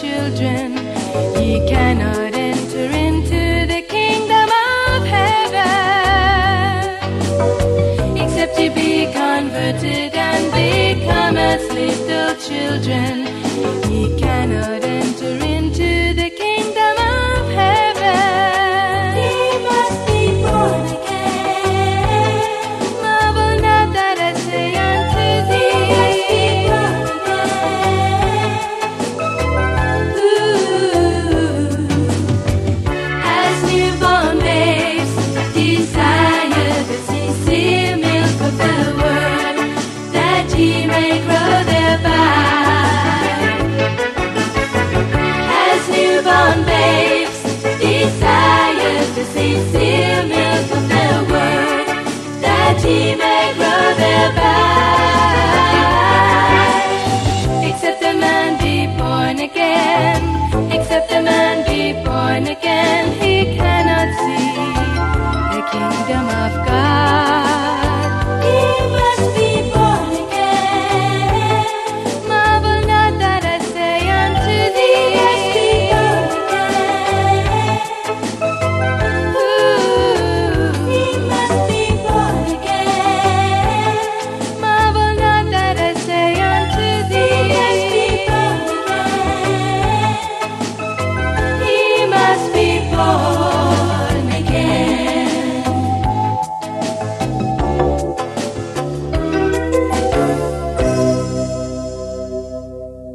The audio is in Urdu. چل ڈرین کی رکھا ہے Sí, sí,